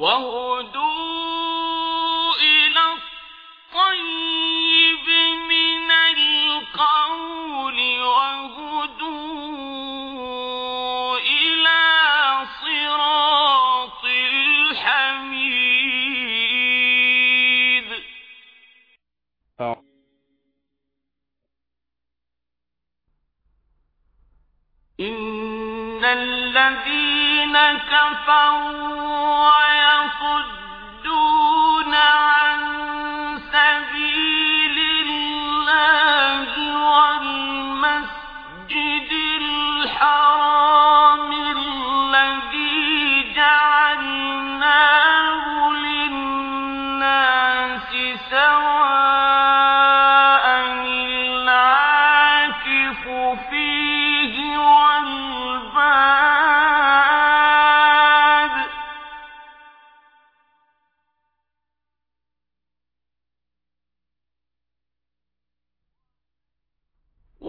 وهدوء الذين كفروا ويصدون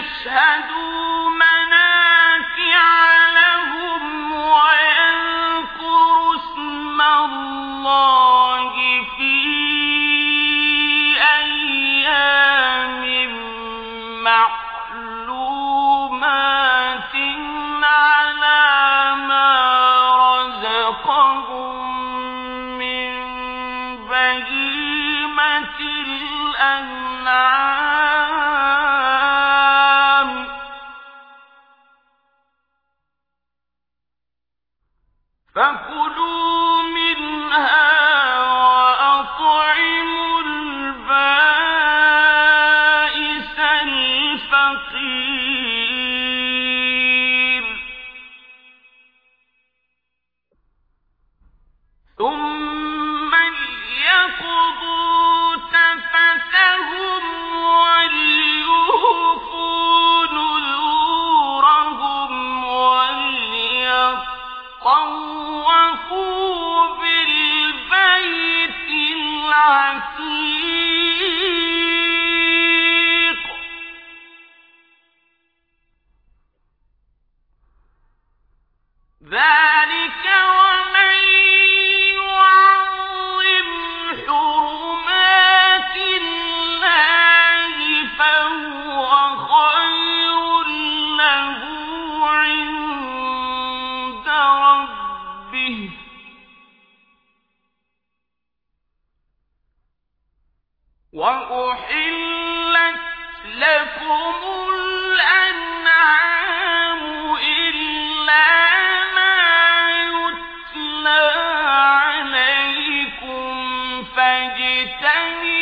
يشهدون ربه. وأحلت لكم الأنعام إلا فاجتنبوا